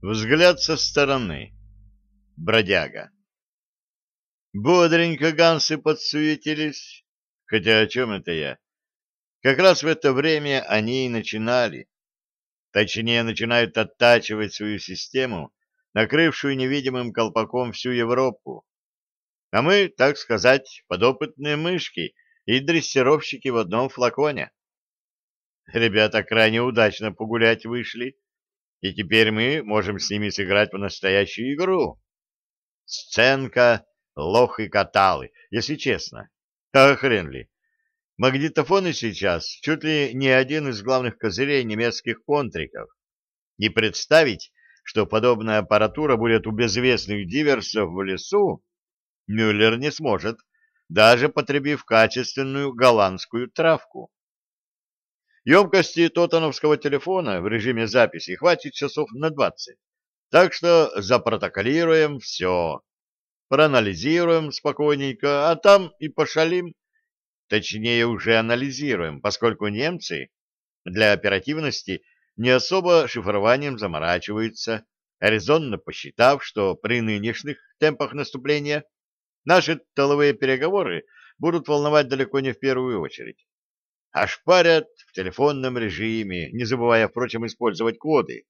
Взгляд со стороны. Бродяга. Бодренько гансы подсуетились. Хотя о чем это я? Как раз в это время они и начинали. Точнее, начинают оттачивать свою систему, накрывшую невидимым колпаком всю Европу. А мы, так сказать, подопытные мышки и дрессировщики в одном флаконе. Ребята крайне удачно погулять вышли, и теперь мы можем с ними сыграть в настоящую игру. Сценка лох и каталы, если честно. А хрен ли. Магнитофоны сейчас чуть ли не один из главных козырей немецких контриков. И представить, что подобная аппаратура будет у безвестных диверсов в лесу, Мюллер не сможет, даже потребив качественную голландскую травку. Емкости тотановского телефона в режиме записи хватит часов на 20. Так что запротоколируем все. Проанализируем спокойненько, а там и пошалим. Точнее, уже анализируем, поскольку немцы для оперативности не особо шифрованием заморачиваются, резонно посчитав, что при нынешних темпах наступления наши тыловые переговоры будут волновать далеко не в первую очередь аж парят в телефонном режиме, не забывая, впрочем, использовать коды.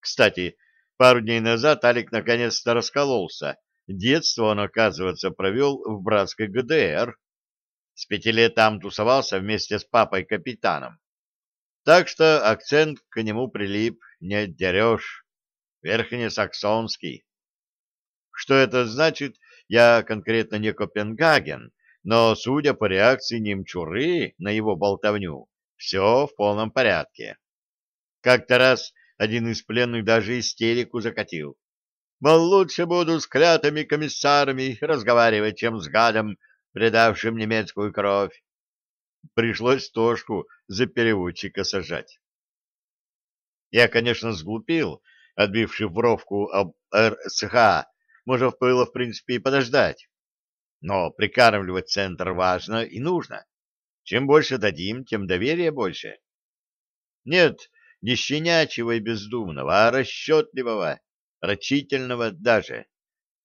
Кстати, пару дней назад Алик наконец-то раскололся. Детство он, оказывается, провел в братской ГДР. С пяти лет там тусовался вместе с папой-капитаном. Так что акцент к нему прилип, не отдерешь. Верхнесаксонский. Что это значит, я конкретно не Копенгаген, но, судя по реакции немчуры на его болтовню, все в полном порядке. Как-то раз один из пленных даже истерику закатил. Мол, лучше буду с клятыми комиссарами разговаривать, чем с гадом, предавшим немецкую кровь. Пришлось Тошку за переводчика сажать. Я, конечно, сглупил, отбивший бровку об РСХ, можно было, в принципе, и подождать. Но прикармливать центр важно и нужно. Чем больше дадим, тем доверия больше. Нет, не щенячьего и бездумного, а расчетливого, рачительного даже.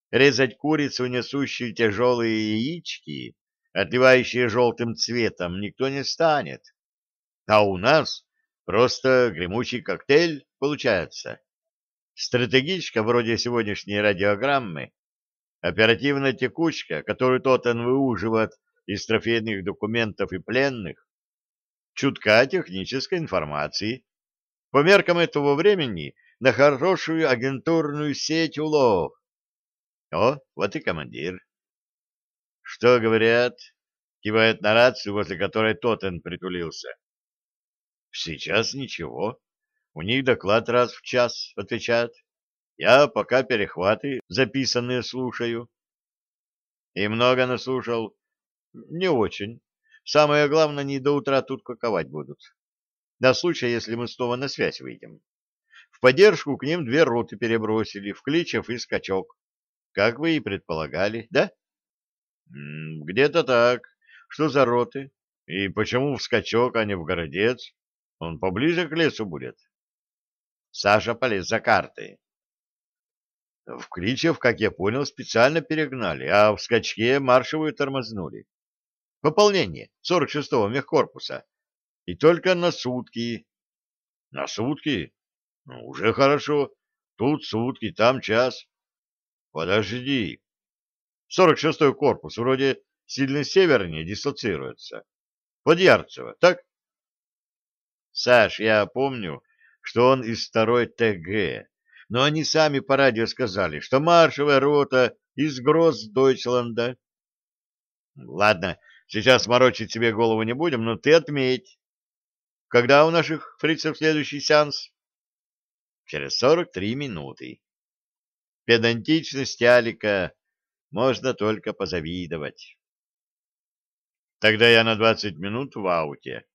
Резать курицу, несущую тяжелые яички, отливающие желтым цветом, никто не станет. А у нас просто гремучий коктейль получается. Стратегичка вроде сегодняшней радиограммы Оперативная текучка, которую Тоттен выуживает из трофейных документов и пленных, чутка технической информации, по меркам этого времени на хорошую агентурную сеть улов. О, вот и командир. Что говорят? Кивает на рацию, возле которой Тоттен притулился. Сейчас ничего. У них доклад раз в час, отвечают. Я пока перехваты записанные слушаю. И много наслушал. Не очень. Самое главное, не до утра тут каковать будут. На случай, если мы снова на связь выйдем. В поддержку к ним две роты перебросили, в Кличев и Скачок. Как вы и предполагали, да? Где-то так. Что за роты? И почему в Скачок, а не в Городец? Он поближе к лесу будет. Саша полез за картой. В Кличев, как я понял, специально перегнали, а в скачке маршевую тормознули. Пополнение 46-го мехкорпуса. И только на сутки. На сутки? Ну, уже хорошо. Тут сутки, там час. Подожди. 46-й корпус вроде сильно севернее дислоцируется. Под Ярцево, так? Саш, я помню, что он из второй ТГ, но они сами по радио сказали, что маршевая рота из Гросс-Дойчланда. Ладно, сейчас морочить себе голову не будем, но ты отметь. Когда у наших фрицев следующий сеанс? Через сорок три минуты. Педантичность Алика можно только позавидовать. Тогда я на двадцать минут в ауте.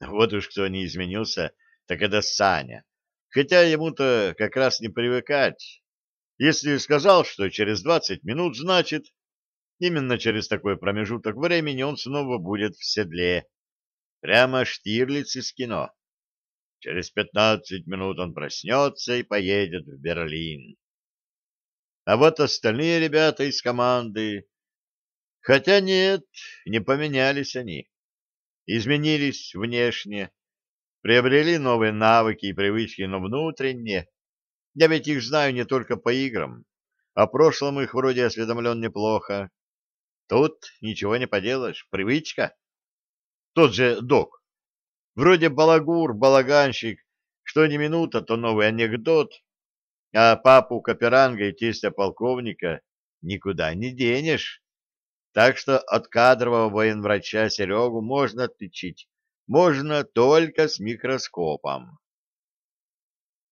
Вот уж кто не изменился, так это Саня хотя ему-то как раз не привыкать. Если сказал, что через двадцать минут, значит, именно через такой промежуток времени он снова будет в седле. Прямо Штирлиц из кино. Через пятнадцать минут он проснется и поедет в Берлин. А вот остальные ребята из команды... Хотя нет, не поменялись они. Изменились внешне, приобрели новые навыки и привычки, но внутренне. Я ведь их знаю не только по играм. О прошлом их вроде осведомлен неплохо. Тут ничего не поделаешь, привычка. Тот же док. Вроде балагур, балаганщик, что ни минута, то новый анекдот, а папу Каперанга и тестя полковника никуда не денешь. Так что от кадрового военврача Серегу можно отличить, можно только с микроскопом.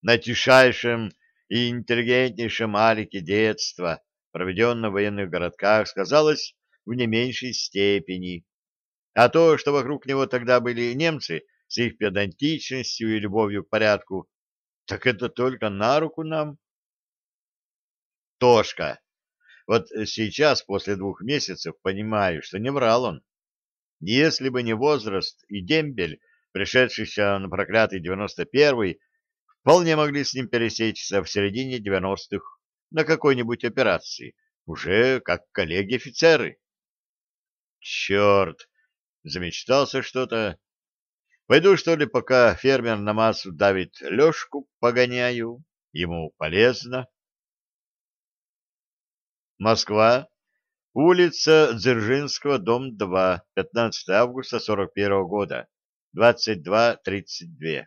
На тишайшем и интеллигентнейшем Алике детства, проведенном в военных городках, сказалось в не меньшей степени. А то, что вокруг него тогда были немцы с их педантичностью и любовью к порядку, так это только на руку нам. Тошка. Вот сейчас, после двух месяцев, понимаю, что не врал он. Если бы не возраст и дембель, пришедшийся на проклятый девяносто первый, вполне могли с ним пересечься в середине девяностых на какой-нибудь операции, уже как коллеги-офицеры. Черт! Замечтался что-то. Пойду, что ли, пока фермер на массу давит лёжку, погоняю. Ему полезно. Москва. Улица Дзержинского, дом 2, 15 августа 41 года, 22.32.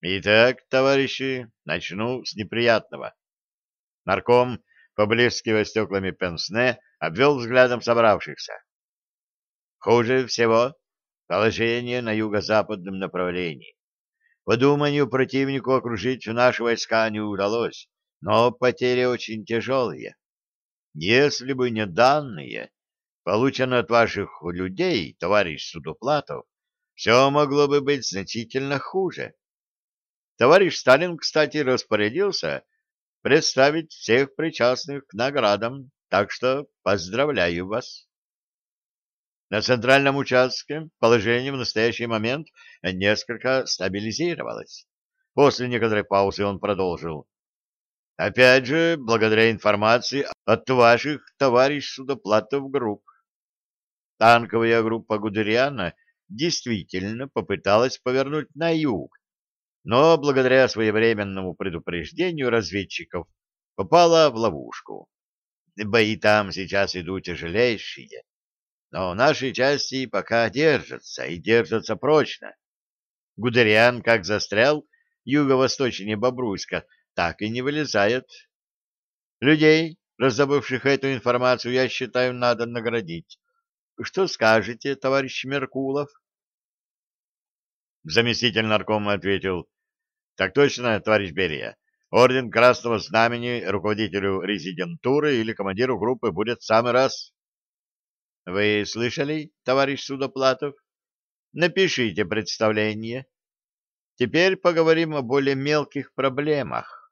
Итак, товарищи, начну с неприятного. Нарком, поблескивая стеклами пенсне, обвел взглядом собравшихся. Хуже всего положение на юго-западном направлении. По думанию противнику окружить наши войска не удалось, но потери очень тяжелые. Если бы не данные, полученные от ваших людей, товарищ Судоплатов, все могло бы быть значительно хуже. Товарищ Сталин, кстати, распорядился представить всех причастных к наградам, так что поздравляю вас. На центральном участке положение в настоящий момент несколько стабилизировалось. После некоторой паузы он продолжил. Опять же, благодаря информации от ваших товарищ судоплатов групп. Танковая группа Гудериана действительно попыталась повернуть на юг, но благодаря своевременному предупреждению разведчиков попала в ловушку. Бои там сейчас идут тяжелейшие, но наши части пока держатся и держатся прочно. Гудериан как застрял юго-восточнее Бобруйска, так и не вылезает. Людей, раздобывших эту информацию, я считаю, надо наградить. Что скажете, товарищ Меркулов? Заместитель наркома ответил, так точно, товарищ Берия. Орден Красного Знамени руководителю резидентуры или командиру группы будет в самый раз. Вы слышали, товарищ Судоплатов? Напишите представление. Теперь поговорим о более мелких проблемах.